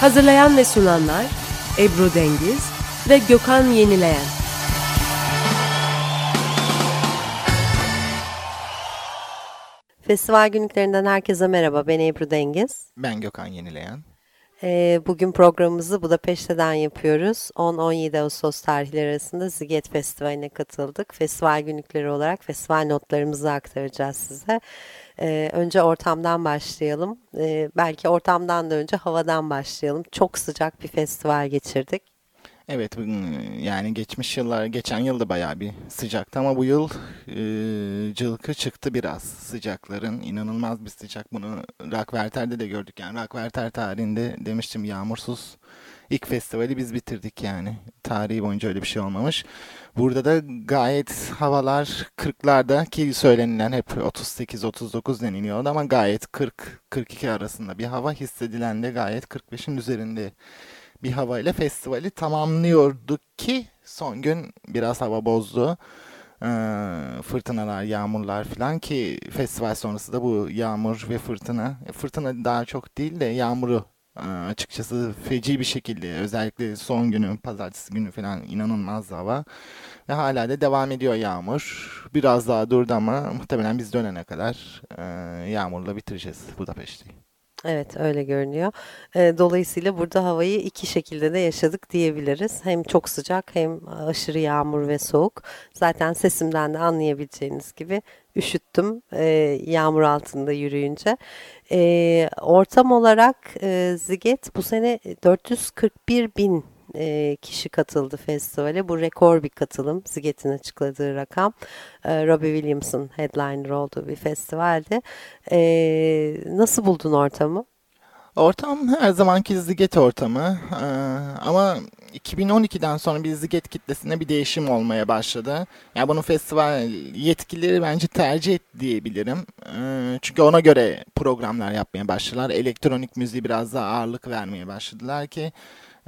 Hazırlayan ve sunanlar Ebru Dengiz ve Gökhan Yenileyen. Festival günlüklerinden herkese merhaba. Ben Ebru Dengiz. Ben Gökhan Yenileyen. Ee, bugün programımızı Budapeşte'den yapıyoruz. 10-17 Ağustos tarihleri arasında Ziget Festivali'ne katıldık. Festival günlükleri olarak festival notlarımızı aktaracağız size. Ee, önce ortamdan başlayalım. Ee, belki ortamdan da önce havadan başlayalım. Çok sıcak bir festival geçirdik. Evet bu- yani geçmiş yıllar, geçen yıl da bayağı bir sıcaktı ama bu yıl e, cılkı çıktı biraz sıcakların. inanılmaz bir sıcak. Bunu Rockwerter'de de gördük yani. Rockwerter tarihinde demiştim yağmursuz ilk festivali biz bitirdik yani. Tarihi boyunca öyle bir şey olmamış. Burada da gayet havalar 40'larda ki söylenilen hep 38-39 deniliyordu ama gayet 40-42 arasında bir hava hissedilen de gayet 45'in üzerinde bir havayla festivali tamamlıyorduk ki son gün biraz hava bozdu. Ee, fırtınalar, yağmurlar falan ki festival sonrası da bu yağmur ve fırtına, e, fırtına daha çok değil de yağmuru e, açıkçası feci bir şekilde özellikle son günü, pazartesi günü falan inanılmaz hava ve hala da devam ediyor yağmur. Biraz daha durdu ama muhtemelen biz dönene kadar e, yağmurla bitireceğiz Budapeşte'yi. Evet öyle görünüyor. Dolayısıyla burada havayı iki şekilde de yaşadık diyebiliriz. Hem çok sıcak hem aşırı yağmur ve soğuk. Zaten sesimden de anlayabileceğiniz gibi üşüttüm yağmur altında yürüyünce. Ortam olarak e, Ziget bu sene 441 bin e, kişi katıldı festivale. Bu rekor bir katılım. Ziget'in açıkladığı rakam. E, Robbie Williams'ın headliner olduğu bir festivaldi. E, nasıl buldun ortamı? Ortam her zamanki Ziget ortamı Ee, ama 2012'den sonra bir Ziget kitlesinde bir değişim olmaya başladı. Yani bunu festival yetkilileri bence tercih etti diyebilirim. Çünkü ona göre programlar yapmaya başladılar. Elektronik müziği biraz daha ağırlık vermeye başladılar ki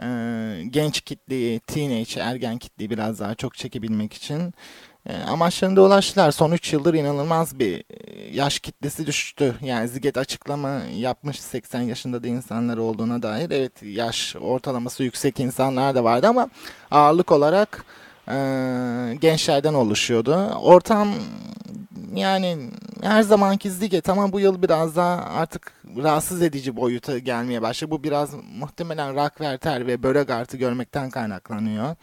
e, genç kitleyi, teenage, ergen kitleyi biraz daha çok çekebilmek için e, amaçlarına ulaştılar. Son 3 yıldır inanılmaz bir e, yaş kitlesi düştü. Yani Ziget açıklama yapmış 80 yaşında da insanlar olduğuna dair. Evet yaş ortalaması yüksek insanlar da vardı ama ağırlık olarak gençlerden oluşuyordu. Ortam yani her zamanki Ziget ama bu yıl biraz daha artık rahatsız edici boyuta gelmeye başladı. Bu biraz muhtemelen Rockwerter ve Böregart'ı görmekten kaynaklanıyor.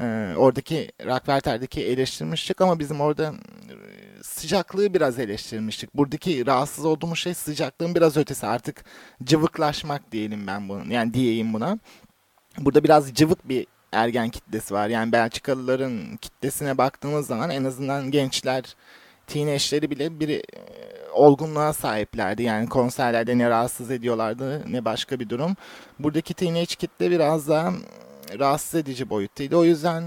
Ee, oradaki Rockwerter'deki eleştirmiştik ama bizim orada e, sıcaklığı biraz eleştirmiştik. Buradaki rahatsız olduğumuz şey sıcaklığın biraz ötesi. Artık cıvıklaşmak diyelim ben bunu. Yani diyeyim buna. Burada biraz cıvık bir ergen kitlesi var. Yani Belçikalıların kitlesine baktığımız zaman en azından gençler, teenage'leri bile bir e, olgunluğa sahiplerdi. Yani konserlerde ne rahatsız ediyorlardı ne başka bir durum. Buradaki teenage kitle biraz daha rahatsız edici boyuttaydı. O yüzden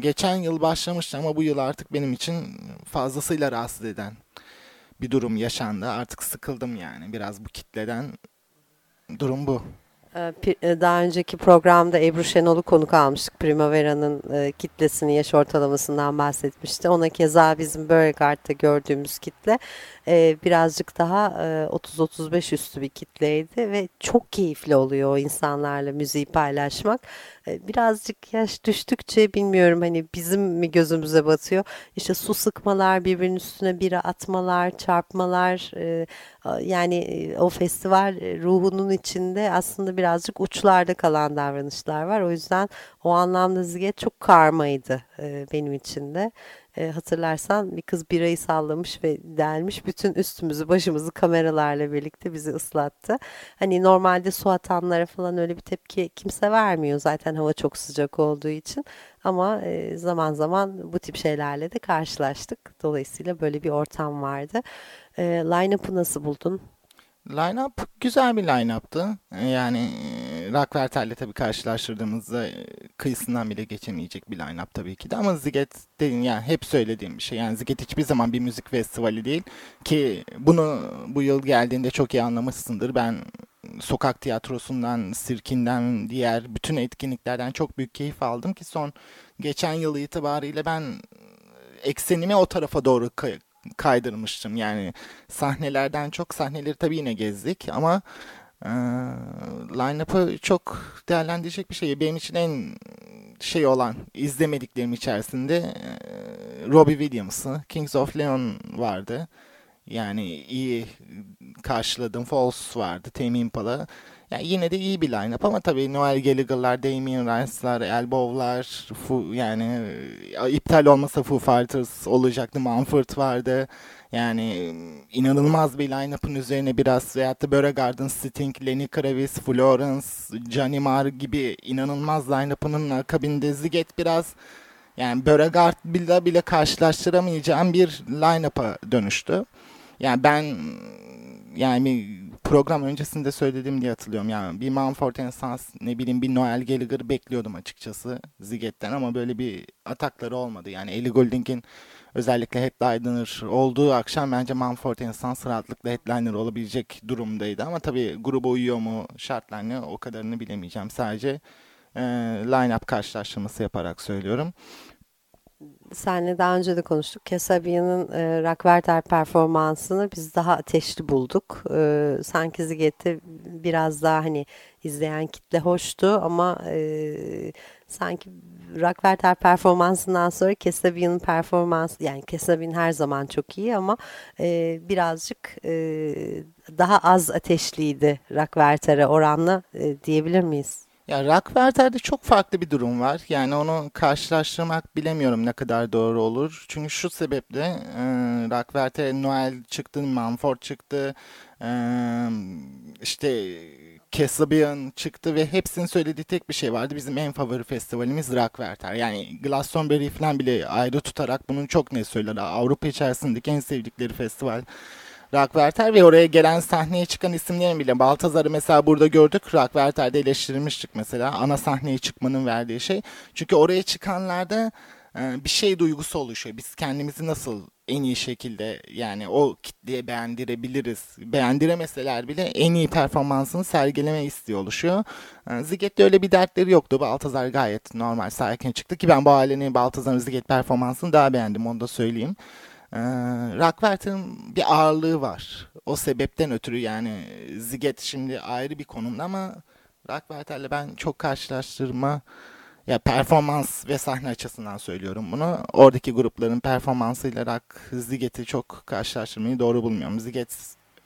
geçen yıl başlamıştı ama bu yıl artık benim için fazlasıyla rahatsız eden bir durum yaşandı. Artık sıkıldım yani biraz bu kitleden. Durum bu. Ee, e, Daha önceki programda Ebru Şenol'u konuk almıştık. Primavera'nın e, kitlesini, yaş ortalamasından bahsetmişti. Ona keza bizim Beauregard'da gördüğümüz kitle e, birazcık daha e, 30-35 üstü bir kitleydi ve çok keyifli oluyor o insanlarla müziği paylaşmak. E, Birazcık yaş düştükçe bilmiyorum hani bizim mi gözümüze batıyor. İşte su sıkmalar, birbirinin üstüne bira atmalar, çarpmalar e, yani e, o festival e, ruhunun içinde aslında birazcık uçlarda kalan davranışlar var. O yüzden o anlamda Ziget çok karmaydı e, benim için de. E, hatırlarsan bir kız birayı sallamış ve delmiş bütün üstümüzü başımızı kameralarla birlikte bizi ıslattı. Hani normalde su atanlara falan öyle bir tepki kimse vermiyor zaten hava çok sıcak olduğu için. Ama e, zaman zaman bu tip şeylerle de karşılaştık. Dolayısıyla böyle bir ortam vardı. E, Line-up'ı nasıl buldun? Line-up güzel bir line-up'tı. Yani Rockwerter'le tabii karşılaştırdığımızda kıyısından bile geçemeyecek bir line-up tabii ki de. Ama Ziget dediğim yani hep söylediğim bir şey. Yani Ziget hiçbir zaman bir müzik festivali değil. Ki bunu bu yıl geldiğinde çok iyi anlamışsındır. Ben sokak tiyatrosundan, sirkinden, diğer bütün etkinliklerden çok büyük keyif aldım ki son geçen yıl itibariyle ben eksenimi o tarafa doğru kaydırmıştım. Yani sahnelerden çok sahneleri tabii yine gezdik ama e, line-up'ı çok değerlendirecek bir şey. Benim için en şey olan izlemediklerim içerisinde e, Robbie Williams'ı, Kings of Leon vardı. Yani iyi karşıladım. Falls vardı, Tame Impala. Yani yine de iyi bir line-up ama tabii Noel Gallagher'lar, Damien Rice'lar, Elbow'lar, Fu, yani iptal olmasa Foo Fighters olacaktı. Mumford vardı. Yani inanılmaz bir line-up'ın üzerine biraz veyahut da Beauregard'ın Sting, Lenny Kravitz, Florence, Johnny Marr gibi inanılmaz line-up'ının akabinde Ziget biraz yani Beauregard bile bile karşılaştıramayacağım bir line-up'a dönüştü. Yani ben yani program öncesinde söyledim diye hatırlıyorum. Yani bir Mumford Sons ne bileyim bir Noel Gallagher bekliyordum açıkçası Ziget'ten ama böyle bir atakları olmadı. Yani Ellie Goulding'in özellikle headliner olduğu akşam bence Mumford Sons rahatlıkla headliner olabilecek durumdaydı. Ama tabii gruba uyuyor mu şartlarını o kadarını bilemeyeceğim. Sadece e, line-up karşılaştırması yaparak söylüyorum senle daha önce de konuştuk. Kesabia'nın e, Rockwerter performansını biz daha ateşli bulduk. E, sanki Ziget'te biraz daha hani izleyen kitle hoştu ama e, sanki Rockwerter performansından sonra Kesabia'nın performansı yani Kesabia'nın her zaman çok iyi ama e, birazcık e, daha az ateşliydi Rockwerter'e oranla e, diyebilir miyiz? Ya Rockwerter'de çok farklı bir durum var. Yani onu karşılaştırmak bilemiyorum ne kadar doğru olur. Çünkü şu sebeple e, Rockwerter Noel çıktı, Manford çıktı, e, işte Kesabian çıktı ve hepsinin söylediği tek bir şey vardı. Bizim en favori festivalimiz Rockwerter. Yani Glastonbury falan bile ayrı tutarak bunu çok ne söyler. Avrupa içerisindeki en sevdikleri festival Rockwerter ve oraya gelen sahneye çıkan isimlerin bile Baltazar'ı mesela burada gördük. Rockwerter'de eleştirilmiştik mesela. Ana sahneye çıkmanın verdiği şey. Çünkü oraya çıkanlarda e, bir şey duygusu oluşuyor. Biz kendimizi nasıl en iyi şekilde yani o kitleye beğendirebiliriz. Beğendiremeseler bile en iyi performansını sergileme istiyor oluşuyor. E, Ziget'te öyle bir dertleri yoktu. Baltazar gayet normal sakin çıktı ki ben bu ailenin Baltazar'ın Ziget performansını daha beğendim onu da söyleyeyim. Rockwerter'ın bir ağırlığı var. O sebepten ötürü yani Ziget şimdi ayrı bir konumda ama Rockwerter'le ben çok karşılaştırma ya performans ve sahne açısından söylüyorum bunu. Oradaki grupların performansıyla Rock Ziget'i çok karşılaştırmayı doğru bulmuyorum. Ziget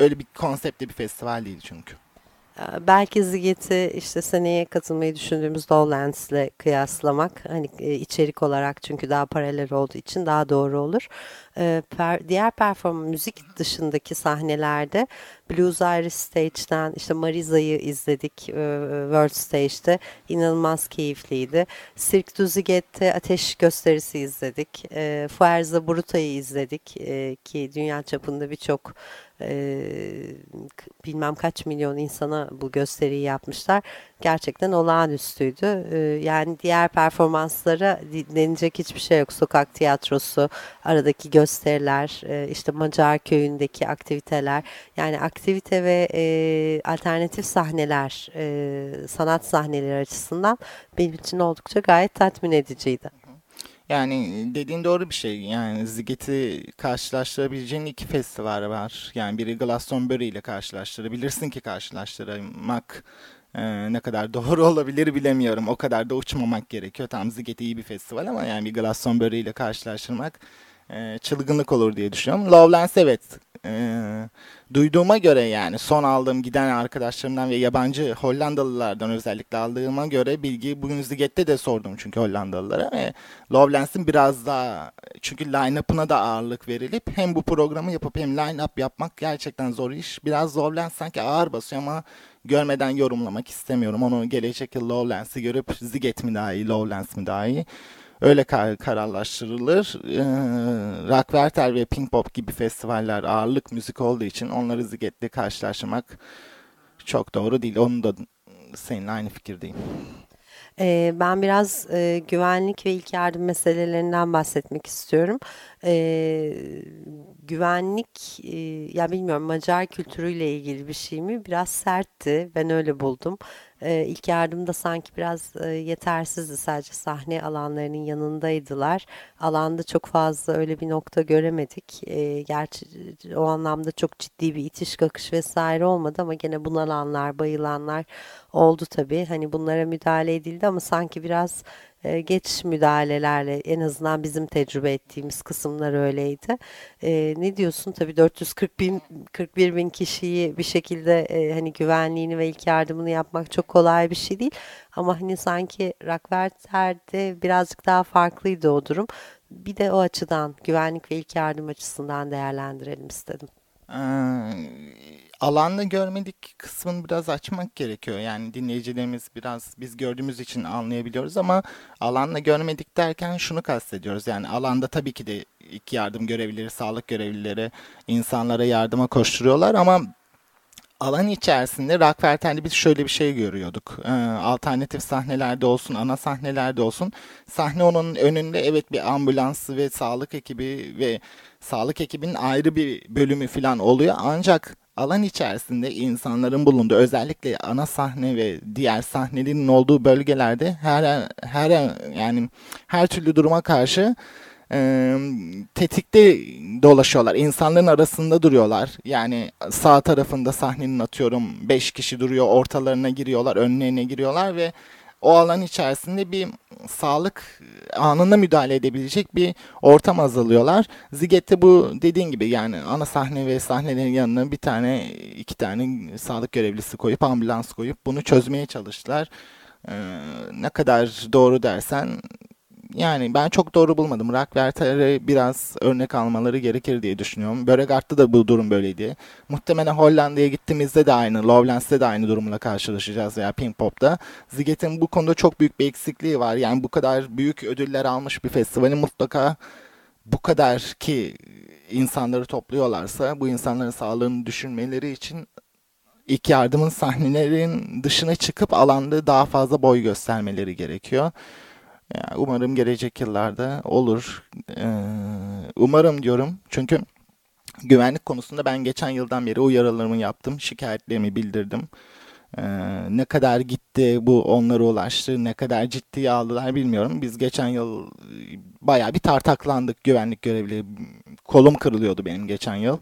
öyle bir konsepte bir festival değil çünkü. Ee, belki Ziget'i işte seneye katılmayı düşündüğümüz Lowlands'le kıyaslamak hani e, içerik olarak çünkü daha paralel olduğu için daha doğru olur. Ee, diğer performans müzik dışındaki sahnelerde Blues Iris Stage'den işte Mariza'yı izledik e, World Stage'de inanılmaz keyifliydi. Cirque du Ziget'te ateş gösterisi izledik. E, Fuerza Bruta'yı izledik e, ki dünya çapında birçok e, bilmem kaç milyon insana bu gösteriyi yapmışlar. Gerçekten olağanüstüydü. E, yani diğer performanslara denecek hiçbir şey yok. Sokak tiyatrosu, aradaki gösteriler, e, işte Macar köyündeki aktiviteler. Yani aktivite ve e, alternatif sahneler, e, sanat sahneleri açısından benim için oldukça gayet tatmin ediciydi. Yani dediğin doğru bir şey. Yani Ziget'i karşılaştırabileceğin iki festival var. Yani biri Glastonbury ile karşılaştırabilirsin ki karşılaştırmak e, ne kadar doğru olabilir bilemiyorum. O kadar da uçmamak gerekiyor. Tam Ziget iyi bir festival ama yani bir Glastonbury ile karşılaştırmak e, çılgınlık olur diye düşünüyorum. Lowlands evet duyduğuma göre yani son aldığım giden arkadaşlarımdan ve yabancı Hollandalılardan özellikle aldığıma göre bilgi bugün Ziget'te de sordum çünkü Hollandalılara ve Lowlands'in biraz daha çünkü line-up'ına da ağırlık verilip hem bu programı yapıp hem line-up yapmak gerçekten zor iş. Biraz Lowlands sanki ağır basıyor ama görmeden yorumlamak istemiyorum. Onu gelecek yıl Lowlands'i görüp Ziget mi daha iyi, Lowlands mi daha iyi öyle kar kararlaştırılır. Ee, Rockwerter ve Pink Pop gibi festivaller ağırlık müzik olduğu için onları Ziget'le karşılaştırmak çok doğru değil. Onu da seninle aynı fikirdeyim. Ee, ben biraz e, güvenlik ve ilk yardım meselelerinden bahsetmek istiyorum. Ee, güvenlik, e, ya bilmiyorum Macar kültürüyle ilgili bir şey mi? Biraz sertti. Ben öyle buldum. Ee, ilk yardımda sanki biraz e, yetersizdi. Sadece sahne alanlarının yanındaydılar. Alanda çok fazla öyle bir nokta göremedik. Ee, gerçi o anlamda çok ciddi bir itiş kakış vesaire olmadı ama gene bunalanlar, bayılanlar oldu tabii. Hani bunlara müdahale edildi ama sanki biraz e, geç müdahalelerle en azından bizim tecrübe ettiğimiz kısımlar öyleydi. E, ne diyorsun? Tabii 440 bin, 41 bin kişiyi bir şekilde e, hani güvenliğini ve ilk yardımını yapmak çok kolay bir şey değil. Ama hani sanki Rockwerter'de birazcık daha farklıydı o durum. Bir de o açıdan güvenlik ve ilk yardım açısından değerlendirelim istedim. Ee, alanda görmedik kısmını biraz açmak gerekiyor. Yani dinleyicilerimiz biraz biz gördüğümüz için anlayabiliyoruz ama alanda görmedik derken şunu kastediyoruz. Yani alanda tabii ki de ilk yardım görevlileri, sağlık görevlileri insanlara yardıma koşturuyorlar ama alan içerisinde Rockfelter'de biz şöyle bir şey görüyorduk. Ee, alternatif sahnelerde olsun, ana sahnelerde olsun. Sahne onun önünde evet bir ambulans ve sağlık ekibi ve sağlık ekibinin ayrı bir bölümü falan oluyor. Ancak alan içerisinde insanların bulunduğu özellikle ana sahne ve diğer sahnelerin olduğu bölgelerde her her yani her türlü duruma karşı e, tetikte dolaşıyorlar. İnsanların arasında duruyorlar. Yani sağ tarafında sahnenin atıyorum 5 kişi duruyor. Ortalarına giriyorlar, önlerine giriyorlar ve o alan içerisinde bir sağlık anında müdahale edebilecek bir ortam hazırlıyorlar. Ziget'te bu dediğin gibi yani ana sahne ve sahnelerin yanına bir tane iki tane sağlık görevlisi koyup ambulans koyup bunu çözmeye çalıştılar. Ee, ne kadar doğru dersen yani ben çok doğru bulmadım. Rockwerter'e biraz örnek almaları gerekir diye düşünüyorum. Böregart'ta da bu durum böyleydi. Muhtemelen Hollanda'ya gittiğimizde de aynı, Lowlands'te de aynı durumla karşılaşacağız veya Pink Pop'ta. Ziget'in bu konuda çok büyük bir eksikliği var. Yani bu kadar büyük ödüller almış bir festivalin mutlaka bu kadar ki insanları topluyorlarsa bu insanların sağlığını düşünmeleri için ilk yardımın sahnelerin dışına çıkıp alanda daha fazla boy göstermeleri gerekiyor. Yani umarım gelecek yıllarda olur. Ee, umarım diyorum. Çünkü güvenlik konusunda ben geçen yıldan beri uyarılarımı yaptım. Şikayetlerimi bildirdim. Ee, ne kadar gitti bu onlara ulaştı, ne kadar ciddiye aldılar bilmiyorum. Biz geçen yıl baya bir tartaklandık güvenlik görevli. Kolum kırılıyordu benim geçen yıl.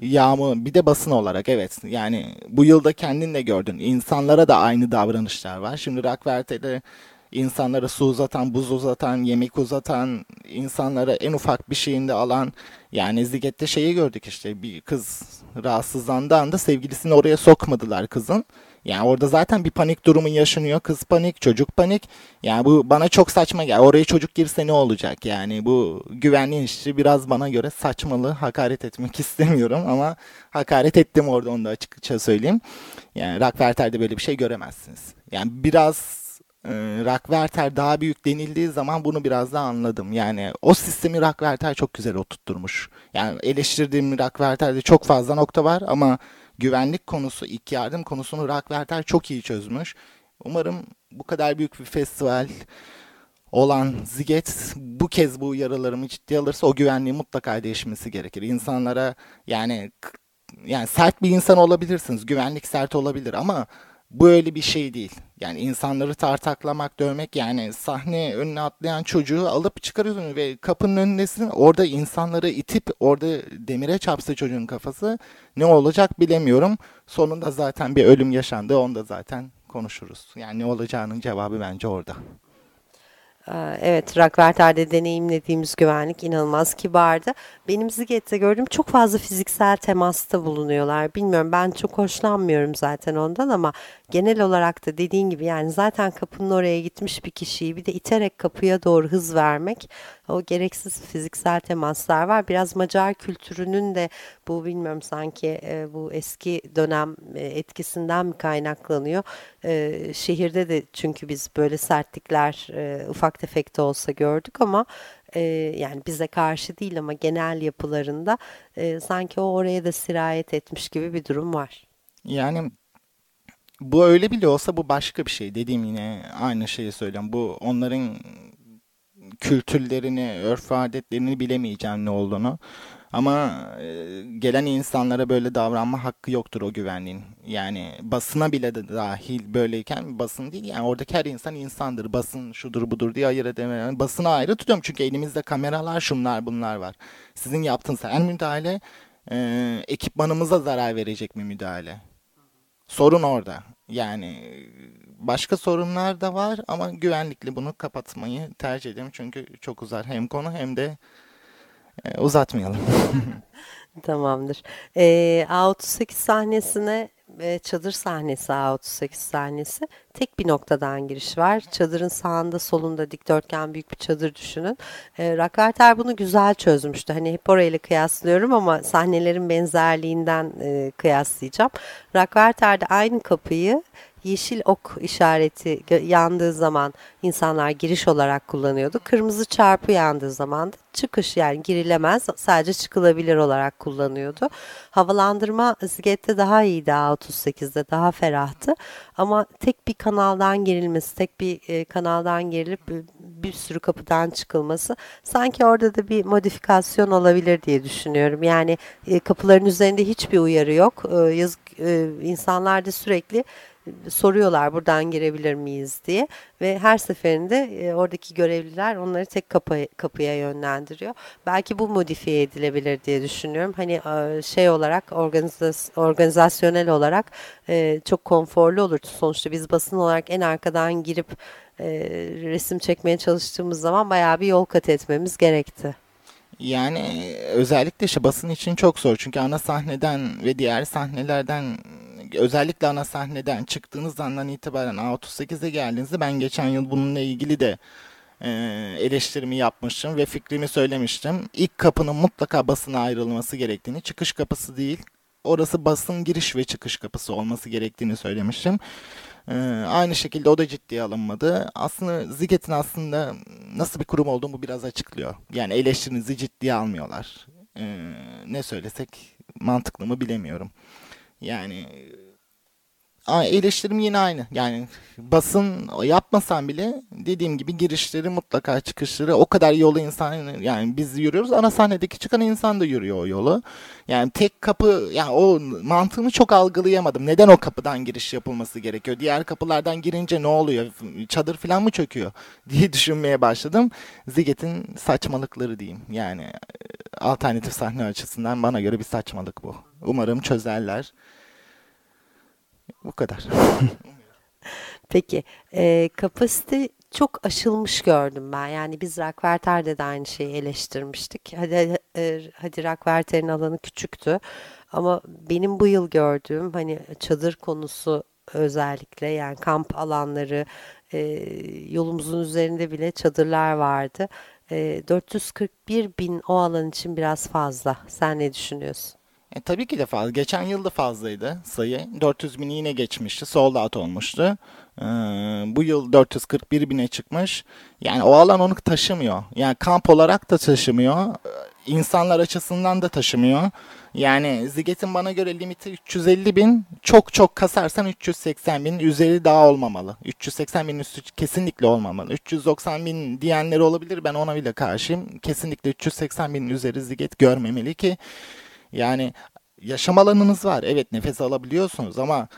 Yağmur bir de basın olarak evet yani bu yılda kendin de gördün insanlara da aynı davranışlar var. Şimdi Rockwerte'de insanlara su uzatan, buz uzatan, yemek uzatan, insanlara en ufak bir şeyinde alan yani Ziget'te şeyi gördük işte bir kız rahatsızlandığı anda sevgilisini oraya sokmadılar kızın. Yani orada zaten bir panik durumu yaşanıyor. Kız panik, çocuk panik. Yani bu bana çok saçma gel. Oraya çocuk girse ne olacak? Yani bu güvenliğin işi biraz bana göre saçmalı. Hakaret etmek istemiyorum ama hakaret ettim orada onu da açıkça söyleyeyim. Yani Rockwerter'de böyle bir şey göremezsiniz. Yani biraz e, Rockwerter daha büyük denildiği zaman bunu biraz daha anladım. Yani o sistemi Rockwerter çok güzel oturtturmuş. Yani eleştirdiğim Rockwerter'de çok fazla nokta var ama güvenlik konusu, ilk yardım konusunu Rockwerter çok iyi çözmüş. Umarım bu kadar büyük bir festival olan Ziget bu kez bu yaralarımı ciddi alırsa o güvenliği mutlaka değişmesi gerekir. İnsanlara yani yani sert bir insan olabilirsiniz. Güvenlik sert olabilir ama bu öyle bir şey değil. Yani insanları tartaklamak, dövmek yani sahne önüne atlayan çocuğu alıp çıkarıyorsun ve kapının önündesin. Orada insanları itip orada demire çarpsa çocuğun kafası ne olacak bilemiyorum. Sonunda zaten bir ölüm yaşandı. Onu da zaten konuşuruz. Yani ne olacağının cevabı bence orada. Ee, evet, Rockwerter'de deneyimlediğimiz güvenlik inanılmaz kibardı. Benim Ziget'te gördüğüm çok fazla fiziksel temasta bulunuyorlar. Bilmiyorum ben çok hoşlanmıyorum zaten ondan ama genel olarak da dediğin gibi yani zaten kapının oraya gitmiş bir kişiyi bir de iterek kapıya doğru hız vermek o gereksiz fiziksel temaslar var. Biraz Macar kültürünün de bu bilmiyorum sanki e, bu eski dönem e, etkisinden mi kaynaklanıyor. E, şehirde de çünkü biz böyle sertlikler ufak tefek de olsa gördük ama yani bize karşı değil ama genel yapılarında sanki o oraya da sirayet etmiş gibi bir durum var. Yani bu öyle bile olsa bu başka bir şey. Dediğim yine aynı şeyi söylüyorum. Bu onların kültürlerini, örf adetlerini bilemeyeceğim ne olduğunu. Ama e, gelen insanlara böyle davranma hakkı yoktur o güvenliğin. Yani basına bile de dahil böyleyken basın değil yani oradaki her insan insandır. Basın şudur budur diye ayırt edemem. Yani basını ayrı tutuyorum çünkü elimizde kameralar şunlar bunlar var. Sizin yaptığınız her müdahale e, ekipmanımıza zarar verecek mi müdahale? Sorun orada. Yani başka sorunlar da var ama güvenlikli bunu kapatmayı tercih ediyorum. Çünkü çok uzar hem konu hem de e, uzatmayalım. Tamamdır. Ee, A38 sahnesine e, çadır sahnesi A38 sahnesi tek bir noktadan giriş var. Çadırın sağında solunda dikdörtgen büyük bir çadır düşünün. E, Rockwarter bunu güzel çözmüştü. Hani hep orayla kıyaslıyorum ama sahnelerin benzerliğinden e, kıyaslayacağım. Rockwarter'de aynı kapıyı yeşil ok işareti yandığı zaman insanlar giriş olarak kullanıyordu. Kırmızı çarpı yandığı zaman da çıkış yani girilemez sadece çıkılabilir olarak kullanıyordu. Havalandırma Ziget'te daha iyiydi A38'de daha ferahtı ama tek bir kanaldan girilmesi tek bir e, kanaldan girilip bir sürü kapıdan çıkılması sanki orada da bir modifikasyon olabilir diye düşünüyorum. Yani e, kapıların üzerinde hiçbir uyarı yok. E, yazık e, insanlar da sürekli soruyorlar buradan girebilir miyiz diye ve her seferinde e, oradaki görevliler onları tek kapı, kapıya yönlendiriyor. Belki bu modifiye edilebilir diye düşünüyorum. Hani e, şey olarak organizas organizasyonel olarak e, çok konforlu olur. Sonuçta biz basın olarak en arkadan girip e, resim çekmeye çalıştığımız zaman bayağı bir yol kat etmemiz gerekti. Yani özellikle işte basın için çok zor. Çünkü ana sahneden ve diğer sahnelerden özellikle ana sahneden çıktığınız andan itibaren A38'e geldiğinizde ben geçen yıl bununla ilgili de e, eleştirimi yapmıştım ve fikrimi söylemiştim. İlk kapının mutlaka basına ayrılması gerektiğini, çıkış kapısı değil, orası basın giriş ve çıkış kapısı olması gerektiğini söylemiştim. Ee, aynı şekilde o da ciddiye alınmadı. Aslında Ziget'in aslında nasıl bir kurum olduğunu biraz açıklıyor. Yani eleştirinizi ciddiye almıyorlar. Ee, ne söylesek mantıklı mı bilemiyorum. Yani eleştirim yine aynı. Yani basın yapmasan bile dediğim gibi girişleri mutlaka çıkışları o kadar yolu insan yani biz yürüyoruz ana sahnedeki çıkan insan da yürüyor o yolu. Yani tek kapı yani o mantığını çok algılayamadım. Neden o kapıdan giriş yapılması gerekiyor? Diğer kapılardan girince ne oluyor? Çadır falan mı çöküyor? diye düşünmeye başladım. Ziget'in saçmalıkları diyeyim. Yani alternatif sahne açısından bana göre bir saçmalık bu. Umarım çözerler. Bu kadar. Peki e, kapasite çok aşılmış gördüm ben. Yani biz Rockwerter'de de aynı şeyi eleştirmiştik. Hadi, e, hadi Rockwerter'in alanı küçüktü. Ama benim bu yıl gördüğüm hani çadır konusu özellikle yani kamp alanları e, yolumuzun üzerinde bile çadırlar vardı. E, 441 bin o alan için biraz fazla. Sen ne düşünüyorsun? E, tabii ki de fazla. Geçen yıl da fazlaydı sayı. 400 bini yine geçmişti. Sold out olmuştu. Ee, bu yıl 441 bine çıkmış. Yani o alan onu taşımıyor. Yani kamp olarak da taşımıyor. İnsanlar açısından da taşımıyor. Yani Ziget'in bana göre limiti 350 bin. Çok çok kasarsan 380 bin üzeri daha olmamalı. 380 bin üstü kesinlikle olmamalı. 390 bin diyenler olabilir. Ben ona bile karşıyım. Kesinlikle 380 bin üzeri Ziget görmemeli ki yani yaşam alanınız var. Evet nefes alabiliyorsunuz ama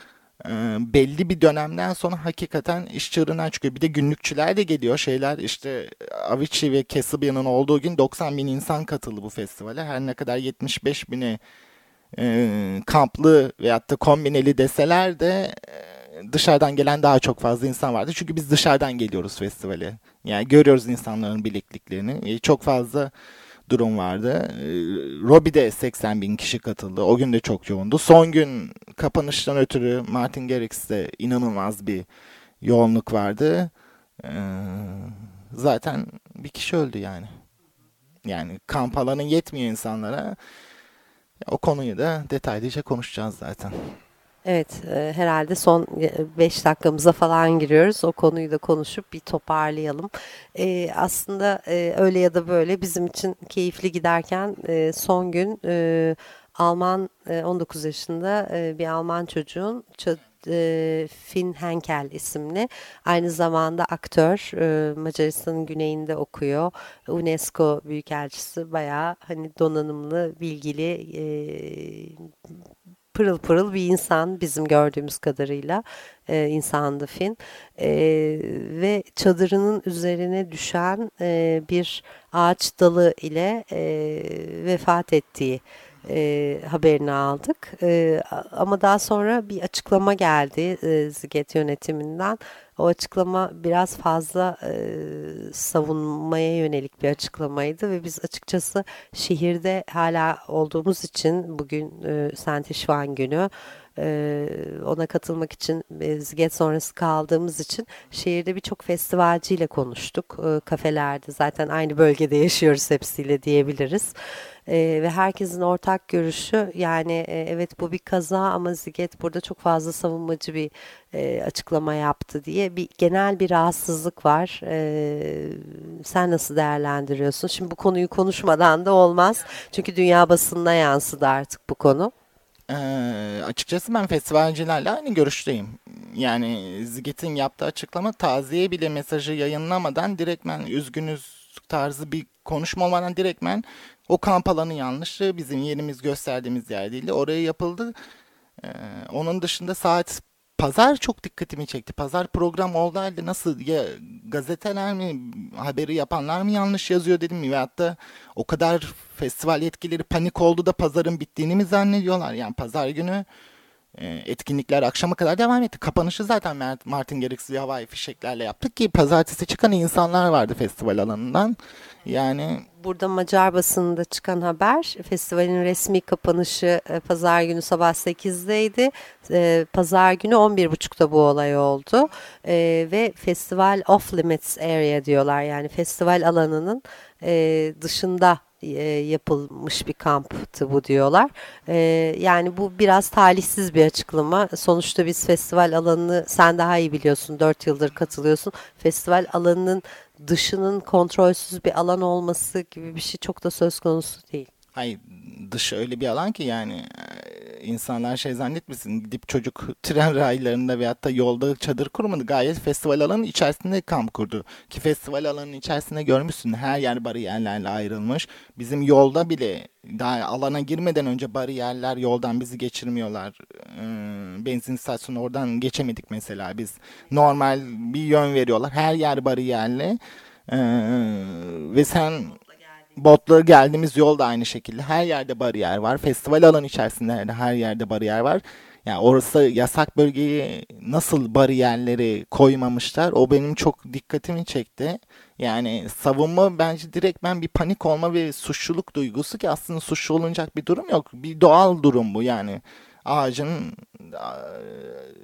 belli bir dönemden sonra hakikaten iş çığırından çıkıyor. Bir de günlükçüler de geliyor. Şeyler işte Avicii ve Casabian'ın olduğu gün 90 bin insan katıldı bu festivale. Her ne kadar 75 bini e, kamplı veyahut da kombineli deseler de e, dışarıdan gelen daha çok fazla insan vardı. Çünkü biz dışarıdan geliyoruz festivale. Yani görüyoruz insanların bilekliklerini. E, çok fazla durum vardı. Ee, Robbie'de 80 bin kişi katıldı. O gün de çok yoğundu. Son gün kapanıştan ötürü Martin Garrix'te inanılmaz bir yoğunluk vardı. Ee, zaten bir kişi öldü yani. Yani kamp alanı yetmiyor insanlara. O konuyu da detaylıca konuşacağız zaten. Evet, e, herhalde son 5 dakikamıza falan giriyoruz. O konuyu da konuşup bir toparlayalım. E, aslında e, öyle ya da böyle bizim için keyifli giderken e, son gün e, Alman e, 19 yaşında e, bir Alman çocuğun e, Finn Henkel isimli aynı zamanda aktör e, Macaristan'ın güneyinde okuyor. UNESCO Büyükelçisi bayağı hani donanımlı, bilgili e, pırıl pırıl bir insan bizim gördüğümüz kadarıyla e, insandı Finn. E, ve çadırının üzerine düşen e, bir ağaç dalı ile e, vefat ettiği e, haberini aldık. E, ama daha sonra bir açıklama geldi e, Ziget yönetiminden. O açıklama biraz fazla e, savunmaya yönelik bir açıklamaydı ve biz açıkçası şehirde hala olduğumuz için bugün e, Saint Işvan günü e, ona katılmak için e, Ziget sonrası kaldığımız için şehirde birçok festivalciyle konuştuk. E, kafelerde zaten aynı bölgede yaşıyoruz hepsiyle diyebiliriz. E, ve herkesin ortak görüşü yani e, evet bu bir kaza ama Ziget burada çok fazla savunmacı bir e, açıklama yaptı diye bir genel bir rahatsızlık var. E, sen nasıl değerlendiriyorsun? Şimdi bu konuyu konuşmadan da olmaz. Çünkü dünya basınına yansıdı artık bu konu. Açıkçası ben festivalcilerle aynı görüşteyim. Yani Ziget'in yaptığı açıklama taziye bile mesajı yayınlamadan direktmen üzgünüz tarzı bir konuşma olmadan direktmen o kamp alanı yanlışı bizim yerimiz gösterdiğimiz yer değildi. Oraya yapıldı. Ee, onun dışında saat pazar çok dikkatimi çekti. Pazar program oldu halde nasıl ya gazeteler mi haberi yapanlar mı yanlış yazıyor dedim mi? Veyahut da o kadar festival yetkileri panik oldu da pazarın bittiğini mi zannediyorlar? Yani pazar günü etkinlikler akşama kadar devam etti. Kapanışı zaten Martin Garrix'i havai fişeklerle yaptık ki pazartesi çıkan insanlar vardı festival alanından. Yani Burada Macar basınında çıkan haber festivalin resmi kapanışı e, pazar günü sabah 8'deydi. E, Pazar günü 11.30'da bu olay oldu. E, ve festival off limits area diyorlar. Yani festival alanının e, dışında e, yapılmış bir kamptı bu diyorlar. E, yani bu biraz talihsiz bir açıklama. Sonuçta biz festival alanını sen daha iyi biliyorsun. 4 yıldır katılıyorsun. Festival alanının dışının kontrolsüz bir alan olması gibi bir şey çok da söz konusu değil. Hayır dışı öyle bir alan ki yani e, insanlar şey zannetmesin gidip çocuk tren raylarında veyahut da yolda çadır kurmadı. Gayet festival alanının içerisinde kamp kurdu. Ki festival alanının içerisinde görmüşsün her yer bariyerlerle ayrılmış. Bizim yolda bile daha alana girmeden önce bariyerler yoldan bizi geçirmiyorlar. Ee, benzin istasyonu oradan geçemedik mesela biz. Normal bir yön veriyorlar. Her yer bariyerli. Ee, ve sen Botla geldiğimiz yol da aynı şekilde. Her yerde bariyer var. Festival alanı içerisinde her- her yerde bariyer var. Yani orası yasak bölgeyi nasıl bariyerleri koymamışlar o benim çok dikkatimi çekti. Yani savunma bence direkt ben bir panik olma ve suçluluk duygusu ki aslında suçlu olunacak bir durum yok. Bir doğal durum bu yani. Ağacın a,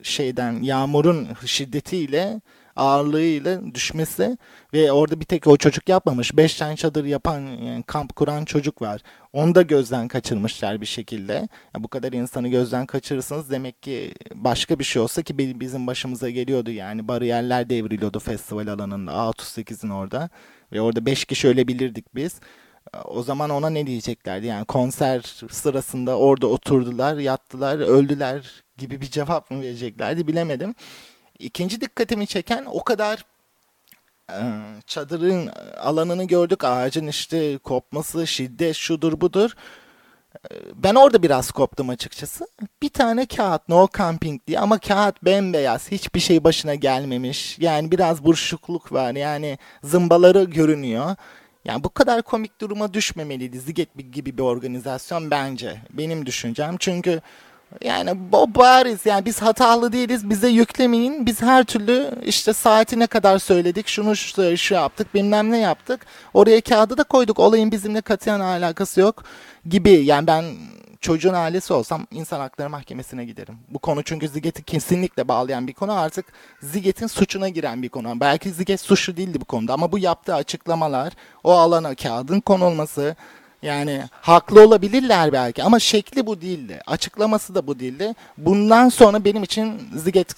şeyden yağmurun şiddetiyle ağırlığıyla düşmesi ve orada bir tek o çocuk yapmamış. Beş tane çadır yapan yani kamp kuran çocuk var. Onu da gözden kaçırmışlar bir şekilde. Ya bu kadar insanı gözden kaçırırsınız demek ki başka bir şey olsa ki bi- bizim başımıza geliyordu yani bariyerler devriliyordu festival alanında A38'in orada ve orada 5 kişi ölebilirdik biz. O zaman ona ne diyeceklerdi? Yani konser sırasında orada oturdular, yattılar, öldüler gibi bir cevap mı vereceklerdi bilemedim. İkinci dikkatimi çeken o kadar e, çadırın alanını gördük. Ağacın işte kopması, şiddet şudur budur. E, Ben orada biraz koptum açıkçası. Bir tane kağıt no camping diye ama kağıt bembeyaz. Hiçbir şey başına gelmemiş. Yani biraz buruşukluk var. Yani zımbaları görünüyor. Yani bu kadar komik duruma düşmemeliydi Ziget gibi bir organizasyon bence. Benim düşüncem. Çünkü yani bu bariz yani biz hatalı değiliz bize yüklemeyin biz her türlü işte saatine kadar söyledik şunu şu, şu yaptık bilmem ne yaptık oraya kağıdı da koyduk olayın bizimle katiyen alakası yok gibi yani ben çocuğun ailesi olsam insan hakları mahkemesine giderim. Bu konu çünkü Ziget'i kesinlikle bağlayan bir konu. Artık Ziget'in suçuna giren bir konu. Belki Ziget suçlu değildi bu konuda ama bu yaptığı açıklamalar, o alana kağıdın konulması, yani haklı olabilirler belki ama şekli bu değildi. Açıklaması da bu değildi. Bundan sonra benim için Ziget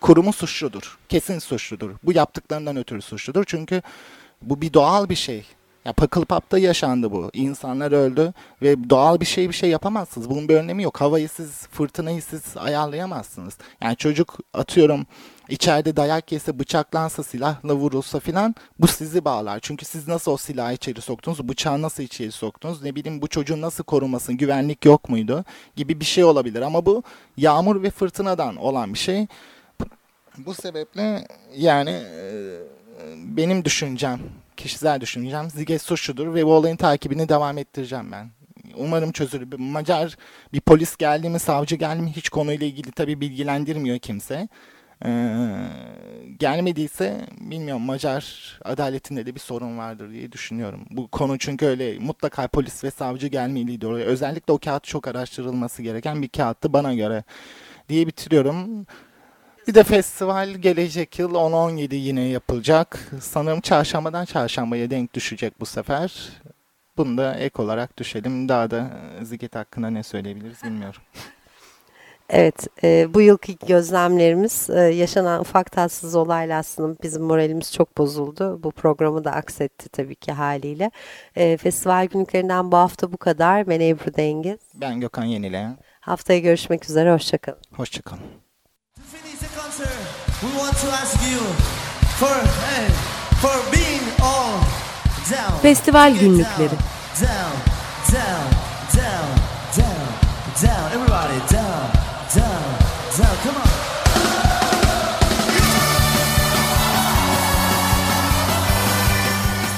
kurumu suçludur. Kesin suçludur. Bu yaptıklarından ötürü suçludur. Çünkü bu bir doğal bir şey. Ya Pakılpap'ta yaşandı bu. İnsanlar öldü ve doğal bir şey bir şey yapamazsınız. Bunun bir önlemi yok. Havayı siz, fırtınayı siz ayarlayamazsınız. Yani çocuk atıyorum içeride dayak yese, bıçaklansa, silahla vurulsa filan bu sizi bağlar. Çünkü siz nasıl o silahı içeri soktunuz, bıçağı nasıl içeri soktunuz, ne bileyim bu çocuğun nasıl korumasın, güvenlik yok muydu gibi bir şey olabilir. Ama bu yağmur ve fırtınadan olan bir şey. Bu sebeple yani e, benim düşüncem, kişisel düşüncem Zige suçludur ve bu olayın takibini devam ettireceğim ben. Umarım çözülür. Macar bir polis geldi mi, savcı geldi mi hiç konuyla ilgili tabii bilgilendirmiyor kimse. Ee, gelmediyse bilmiyorum Macar adaletinde de bir sorun vardır diye düşünüyorum. Bu konu çünkü öyle mutlaka polis ve savcı gelmeliydi oraya. Özellikle o kağıt çok araştırılması gereken bir kağıttı bana göre diye bitiriyorum. Bir de festival gelecek yıl 10-17 yine yapılacak. Sanırım çarşambadan çarşambaya denk düşecek bu sefer. Bunu da ek olarak düşelim. Daha da Ziget hakkında ne söyleyebiliriz bilmiyorum. Evet, e, bu yılki gözlemlerimiz e, yaşanan ufak tatsız olayla aslında bizim moralimiz çok bozuldu. Bu programı da aksetti tabii ki haliyle. E, festival günlüklerinden bu hafta bu kadar. Ben Ebru Dengiz. Ben Gökhan Yenile. Haftaya görüşmek üzere, hoşçakalın. Hoşçakalın. We want to ask you for hey, for being all down. Festival günlükleri. Down, down, down, down, down. Everybody down,